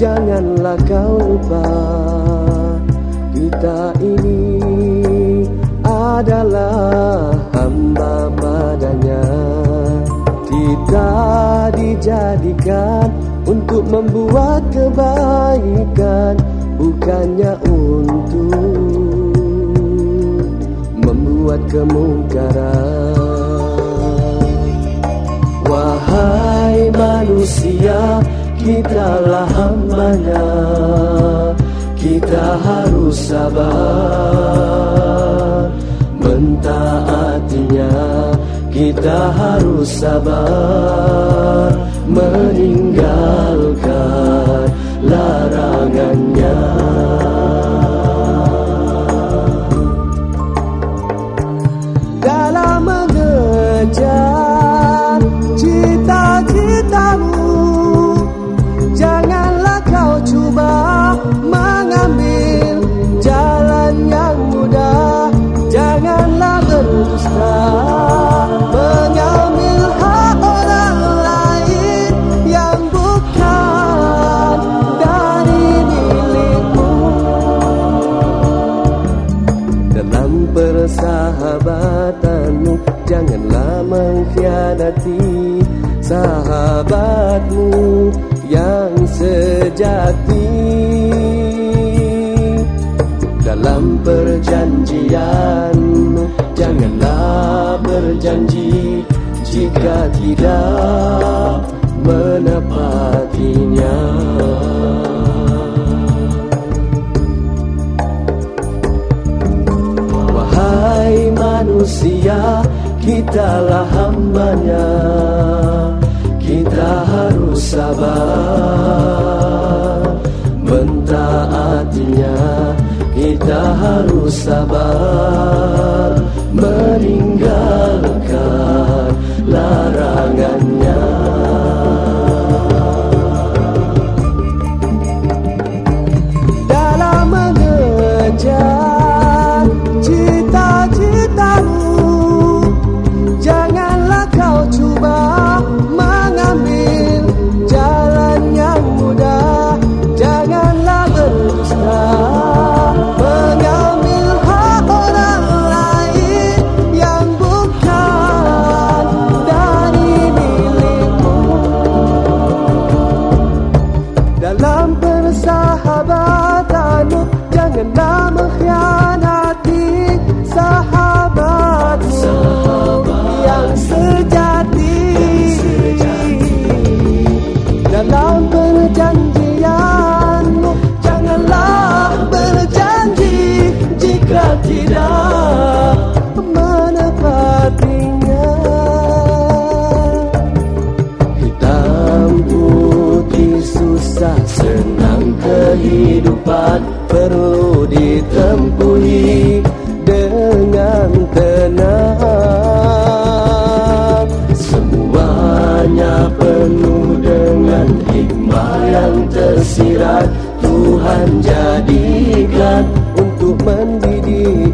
Janganlah kau lupa Kita ini adalah hamba padanya Kita dijadikan untuk membuat kebaikan Bukannya untuk membuat kemungkaran. Wahai manusia, kitalah hambanya. Kita harus sabar. Mentaatinya Kita harus sabar. Meninggalkan larangannya persahabatanmu Janganlah mengkhianati sahabatmu yang sejati. Dalam perjanjianmu Janganlah berjanji jika tidak menepatinya manusia Kitalah hambanya. Kita harus sabar. Mentaatinya Kita harus sabar. Meninggalkan larangannya kehidupan perlu ditempuhi dengan tenang. Semuanya penuh dengan hikmah yang tersirat. Tuhan jadikan untuk mendidik